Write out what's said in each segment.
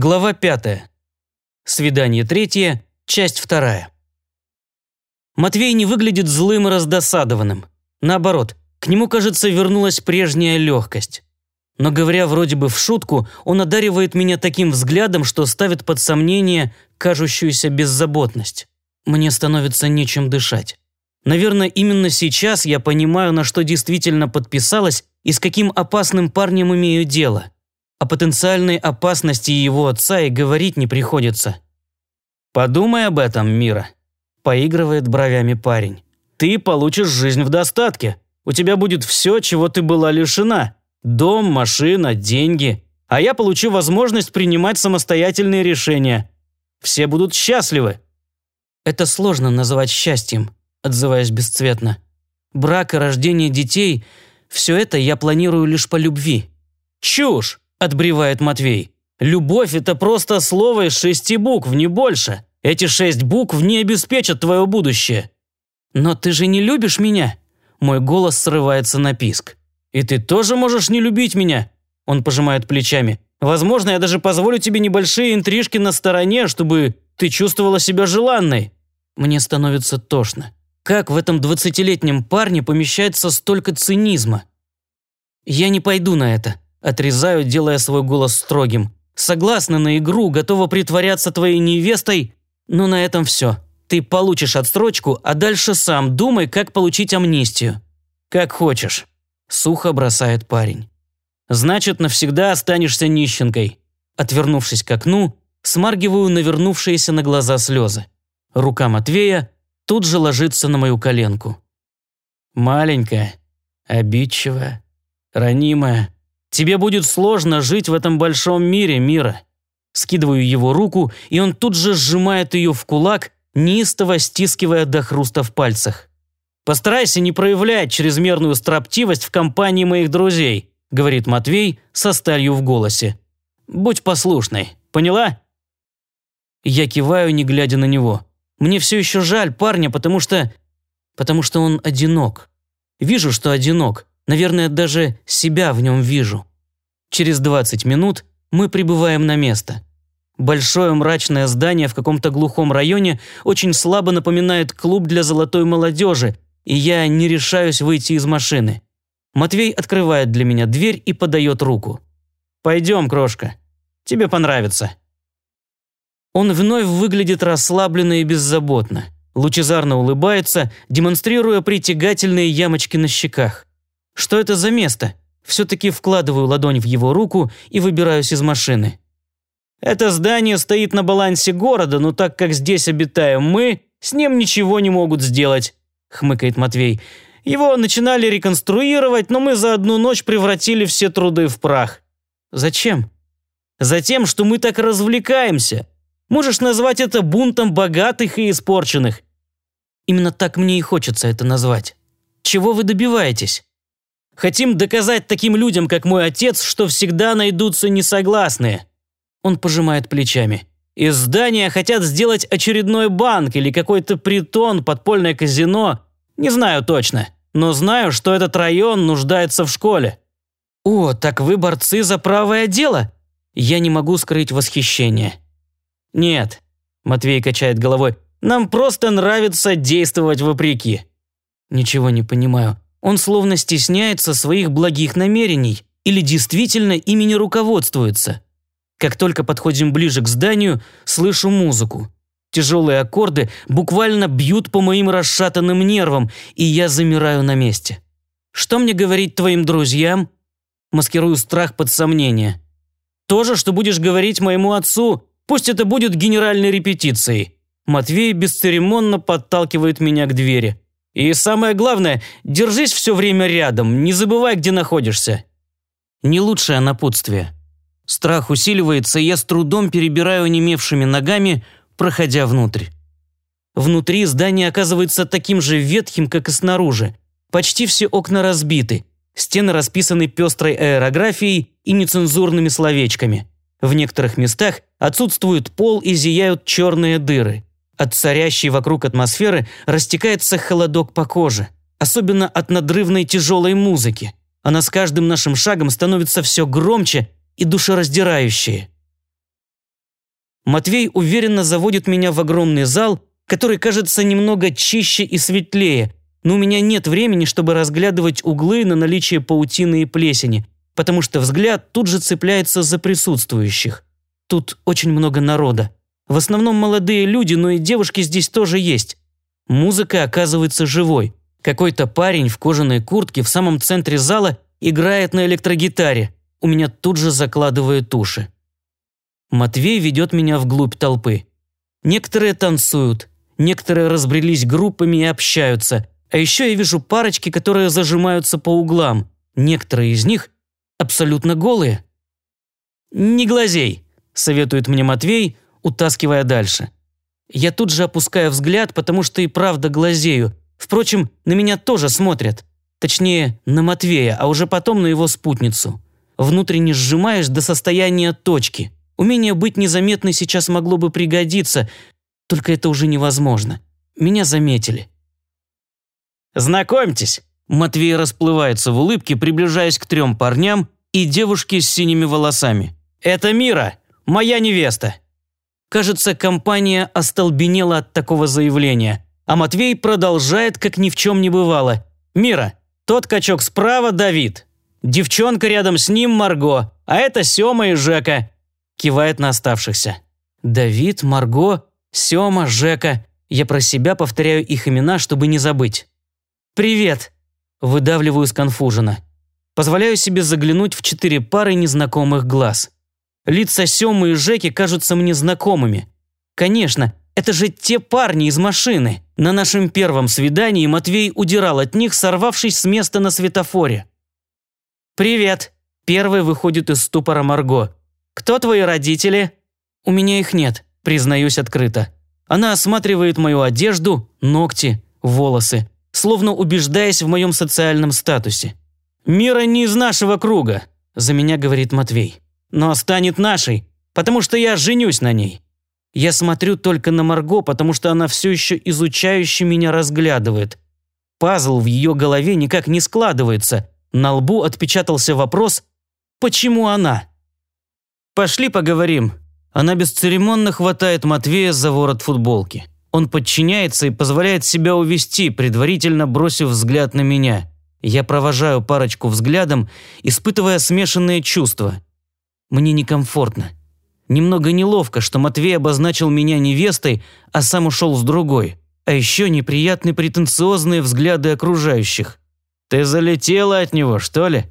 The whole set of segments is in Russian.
Глава пятая. Свидание третье, часть вторая. Матвей не выглядит злым и раздосадованным. Наоборот, к нему, кажется, вернулась прежняя легкость. Но говоря вроде бы в шутку, он одаривает меня таким взглядом, что ставит под сомнение кажущуюся беззаботность. Мне становится нечем дышать. Наверное, именно сейчас я понимаю, на что действительно подписалась и с каким опасным парнем имею дело – о потенциальной опасности его отца и говорить не приходится. «Подумай об этом, Мира», – поигрывает бровями парень. «Ты получишь жизнь в достатке. У тебя будет все, чего ты была лишена. Дом, машина, деньги. А я получу возможность принимать самостоятельные решения. Все будут счастливы». «Это сложно называть счастьем», – отзываясь бесцветно. «Брак и рождение детей – все это я планирую лишь по любви». «Чушь! – отбревает Матвей. «Любовь – это просто слово из шести букв, не больше. Эти шесть букв не обеспечат твое будущее». «Но ты же не любишь меня?» Мой голос срывается на писк. «И ты тоже можешь не любить меня?» Он пожимает плечами. «Возможно, я даже позволю тебе небольшие интрижки на стороне, чтобы ты чувствовала себя желанной». Мне становится тошно. Как в этом двадцатилетнем парне помещается столько цинизма? Я не пойду на это. Отрезаю, делая свой голос строгим. Согласна на игру, готова притворяться твоей невестой, но на этом все. Ты получишь отстрочку, а дальше сам думай, как получить амнистию. Как хочешь. Сухо бросает парень. Значит, навсегда останешься нищенкой. Отвернувшись к окну, смаргиваю навернувшиеся на глаза слезы. Рука Матвея тут же ложится на мою коленку. Маленькая, обидчивая, ранимая, Тебе будет сложно жить в этом большом мире, Мира». Скидываю его руку, и он тут же сжимает ее в кулак, неистово стискивая до хруста в пальцах. «Постарайся не проявлять чрезмерную строптивость в компании моих друзей», говорит Матвей со сталью в голосе. «Будь послушной, поняла?» Я киваю, не глядя на него. Мне все еще жаль парня, потому что... Потому что он одинок. Вижу, что одинок. Наверное, даже себя в нем вижу. Через 20 минут мы прибываем на место. Большое мрачное здание в каком-то глухом районе очень слабо напоминает клуб для золотой молодежи, и я не решаюсь выйти из машины. Матвей открывает для меня дверь и подает руку. «Пойдем, крошка. Тебе понравится». Он вновь выглядит расслабленно и беззаботно. Лучезарно улыбается, демонстрируя притягательные ямочки на щеках. Что это за место? Все-таки вкладываю ладонь в его руку и выбираюсь из машины. Это здание стоит на балансе города, но так как здесь обитаем мы, с ним ничего не могут сделать», – хмыкает Матвей. «Его начинали реконструировать, но мы за одну ночь превратили все труды в прах». «Зачем?» «Затем, что мы так развлекаемся. Можешь назвать это бунтом богатых и испорченных». «Именно так мне и хочется это назвать. Чего вы добиваетесь?» Хотим доказать таким людям, как мой отец, что всегда найдутся несогласные». Он пожимает плечами. «Из здания хотят сделать очередной банк или какой-то притон, подпольное казино. Не знаю точно, но знаю, что этот район нуждается в школе». «О, так вы борцы за правое дело?» Я не могу скрыть восхищение. «Нет», – Матвей качает головой, – «нам просто нравится действовать вопреки». «Ничего не понимаю. Он словно стесняется своих благих намерений или действительно ими не руководствуется. Как только подходим ближе к зданию, слышу музыку. Тяжелые аккорды буквально бьют по моим расшатанным нервам, и я замираю на месте. Что мне говорить твоим друзьям? Маскирую страх под сомнение. То же, что будешь говорить моему отцу, пусть это будет генеральной репетицией. Матвей бесцеремонно подталкивает меня к двери. И самое главное, держись все время рядом, не забывай, где находишься. Не лучшее напутствие. Страх усиливается, и я с трудом перебираю онемевшими ногами, проходя внутрь. Внутри здание оказывается таким же ветхим, как и снаружи. Почти все окна разбиты, стены расписаны пестрой аэрографией и нецензурными словечками. В некоторых местах отсутствует пол и зияют черные дыры. От царящей вокруг атмосферы растекается холодок по коже, особенно от надрывной тяжелой музыки. Она с каждым нашим шагом становится все громче и душераздирающей. Матвей уверенно заводит меня в огромный зал, который кажется немного чище и светлее, но у меня нет времени, чтобы разглядывать углы на наличие паутины и плесени, потому что взгляд тут же цепляется за присутствующих. Тут очень много народа. В основном молодые люди, но и девушки здесь тоже есть. Музыка оказывается живой. Какой-то парень в кожаной куртке в самом центре зала играет на электрогитаре. У меня тут же закладывают уши. Матвей ведет меня вглубь толпы. Некоторые танцуют, некоторые разбрелись группами и общаются, а еще я вижу парочки, которые зажимаются по углам. Некоторые из них абсолютно голые. «Не глазей», – советует мне Матвей, утаскивая дальше. Я тут же опускаю взгляд, потому что и правда глазею. Впрочем, на меня тоже смотрят. Точнее, на Матвея, а уже потом на его спутницу. Внутренне сжимаешь до состояния точки – Умение быть незаметной сейчас могло бы пригодиться, только это уже невозможно. Меня заметили. «Знакомьтесь!» Матвей расплывается в улыбке, приближаясь к трем парням и девушке с синими волосами. «Это Мира, моя невеста!» Кажется, компания остолбенела от такого заявления, а Матвей продолжает, как ни в чем не бывало. «Мира, тот качок справа – Давид. Девчонка рядом с ним – Марго, а это Сёма и Жека кивает на оставшихся. Давид, Марго, Сёма, Жека. Я про себя повторяю их имена, чтобы не забыть. «Привет!» – выдавливаю сконфуженно. Позволяю себе заглянуть в четыре пары незнакомых глаз. Лица Сёмы и Жеки кажутся мне знакомыми. Конечно, это же те парни из машины. На нашем первом свидании Матвей удирал от них, сорвавшись с места на светофоре. «Привет!» – первый выходит из ступора Марго. «Кто твои родители?» «У меня их нет», признаюсь открыто. Она осматривает мою одежду, ногти, волосы, словно убеждаясь в моем социальном статусе. «Мира не из нашего круга», – за меня говорит Матвей. «Но станет нашей, потому что я женюсь на ней». Я смотрю только на Марго, потому что она все еще изучающе меня разглядывает. Пазл в ее голове никак не складывается. На лбу отпечатался вопрос «Почему она?». «Пошли поговорим». Она бесцеремонно хватает Матвея за ворот футболки. Он подчиняется и позволяет себя увести, предварительно бросив взгляд на меня. Я провожаю парочку взглядом, испытывая смешанные чувства. Мне некомфортно. Немного неловко, что Матвей обозначил меня невестой, а сам ушел с другой. А еще неприятные претенциозные взгляды окружающих. «Ты залетела от него, что ли?»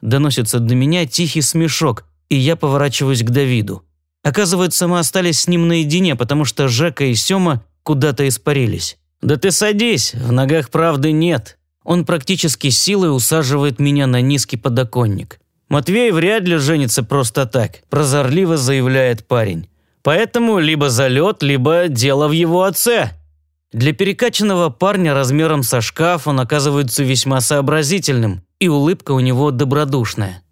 Доносится до меня тихий смешок, и я поворачиваюсь к Давиду. Оказывается, мы остались с ним наедине, потому что Жека и Сёма куда-то испарились. «Да ты садись, в ногах правды нет». Он практически силой усаживает меня на низкий подоконник. «Матвей вряд ли женится просто так», – прозорливо заявляет парень. «Поэтому либо залет, либо дело в его отце». Для перекачанного парня размером со шкаф он оказывается весьма сообразительным, и улыбка у него добродушная.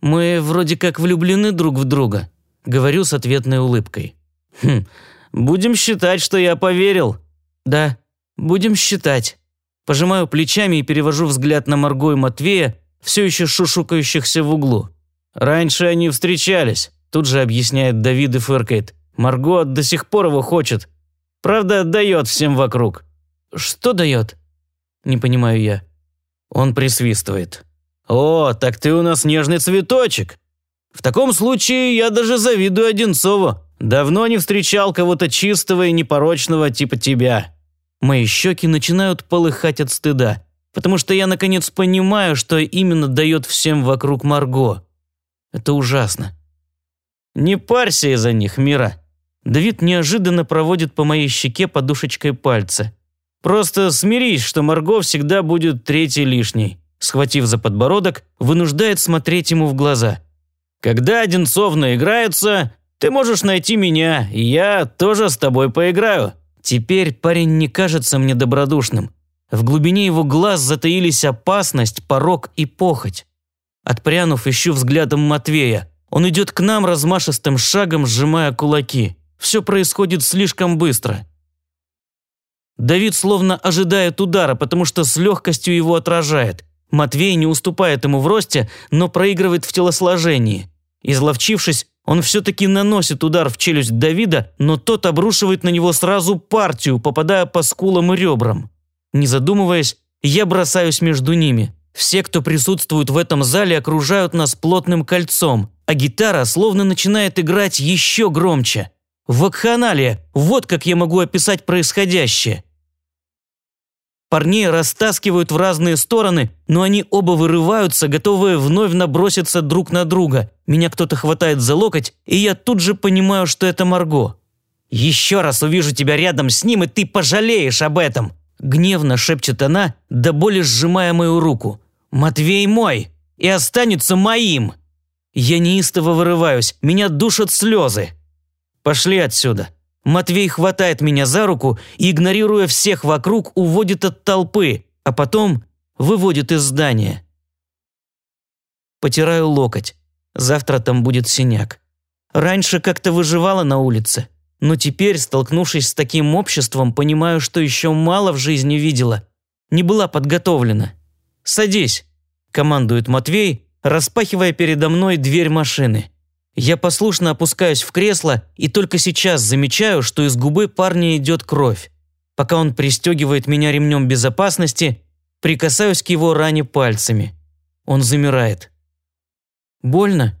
«Мы вроде как влюблены друг в друга», — говорю с ответной улыбкой. «Хм, будем считать, что я поверил». «Да, будем считать». Пожимаю плечами и перевожу взгляд на Марго и Матвея, все еще шушукающихся в углу. «Раньше они встречались», – тут же объясняет Давид и фыркает. «Марго до сих пор его хочет. Правда, дает всем вокруг». «Что дает?» Не понимаю я. Он присвистывает. «О, так ты у нас нежный цветочек. В таком случае я даже завидую Одинцову. Давно не встречал кого-то чистого и непорочного типа тебя». Мои щеки начинают полыхать от стыда, потому что я наконец понимаю, что именно дает всем вокруг Марго. Это ужасно. «Не парься из-за них, Мира». Давид неожиданно проводит по моей щеке подушечкой пальца. «Просто смирись, что Марго всегда будет третьей лишней схватив за подбородок, вынуждает смотреть ему в глаза. «Когда Одинцов наиграется, ты можешь найти меня, и я тоже с тобой поиграю». Теперь парень не кажется мне добродушным. В глубине его глаз затаились опасность, порог и похоть. Отпрянув, ищу взглядом Матвея. Он идет к нам размашистым шагом, сжимая кулаки. Все происходит слишком быстро. Давид словно ожидает удара, потому что с легкостью его отражает. Матвей не уступает ему в росте, но проигрывает в телосложении. Изловчившись, Он все-таки наносит удар в челюсть Давида, но тот обрушивает на него сразу партию, попадая по скулам и ребрам. Не задумываясь, я бросаюсь между ними. Все, кто присутствует в этом зале, окружают нас плотным кольцом, а гитара словно начинает играть еще громче. Вакханалия, вот как я могу описать происходящее. Парней растаскивают в разные стороны, но они оба вырываются, готовые вновь наброситься друг на друга. Меня кто-то хватает за локоть, и я тут же понимаю, что это Марго. «Еще раз увижу тебя рядом с ним, и ты пожалеешь об этом!» Гневно шепчет она, до боли сжимая мою руку. «Матвей мой! И останется моим!» Я неистово вырываюсь, меня душат слезы. «Пошли отсюда!» Матвей хватает меня за руку и, игнорируя всех вокруг, уводит от толпы, а потом выводит из здания. Потираю локоть. Завтра там будет синяк. Раньше как-то выживала на улице, но теперь, столкнувшись с таким обществом, понимаю, что еще мало в жизни видела. Не была подготовлена. «Садись», – командует Матвей, распахивая передо мной дверь машины. Я послушно опускаюсь в кресло и только сейчас замечаю, что из губы парня идет кровь. Пока он пристегивает меня ремнем безопасности, прикасаюсь к его ране пальцами. Он замирает. «Больно?»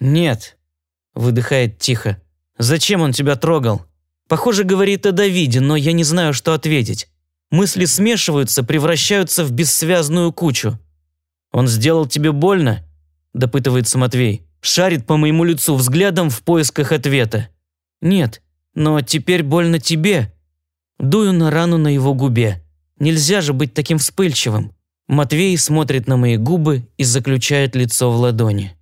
«Нет», – выдыхает тихо. «Зачем он тебя трогал?» Похоже, говорит о Давиде, но я не знаю, что ответить. Мысли смешиваются, превращаются в бессвязную кучу. «Он сделал тебе больно?» – допытывается Матвей шарит по моему лицу взглядом в поисках ответа. «Нет, но теперь больно тебе». Дую на рану на его губе. Нельзя же быть таким вспыльчивым. Матвей смотрит на мои губы и заключает лицо в ладони.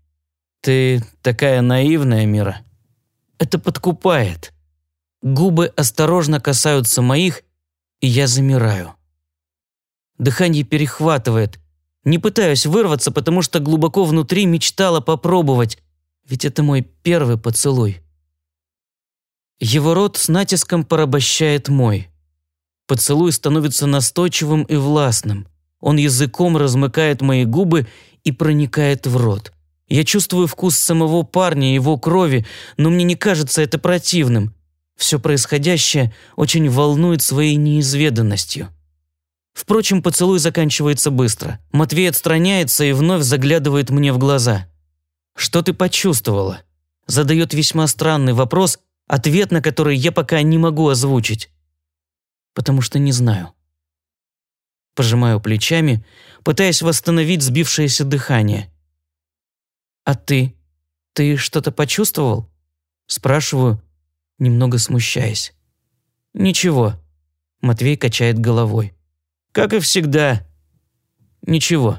«Ты такая наивная, Мира». Это подкупает. Губы осторожно касаются моих, и я замираю. Дыхание перехватывает, не пытаюсь вырваться, потому что глубоко внутри мечтала попробовать, ведь это мой первый поцелуй. Его рот с натиском порабощает мой. Поцелуй становится настойчивым и властным. Он языком размыкает мои губы и проникает в рот. Я чувствую вкус самого парня, его крови, но мне не кажется это противным. Все происходящее очень волнует своей неизведанностью. Впрочем, поцелуй заканчивается быстро. Матвей отстраняется и вновь заглядывает мне в глаза. «Что ты почувствовала?» Задает весьма странный вопрос, ответ на который я пока не могу озвучить. Потому что не знаю. Пожимаю плечами, пытаясь восстановить сбившееся дыхание. «А ты? Ты что-то почувствовал?» Спрашиваю, немного смущаясь. «Ничего», – Матвей качает головой. Как и всегда. Ничего.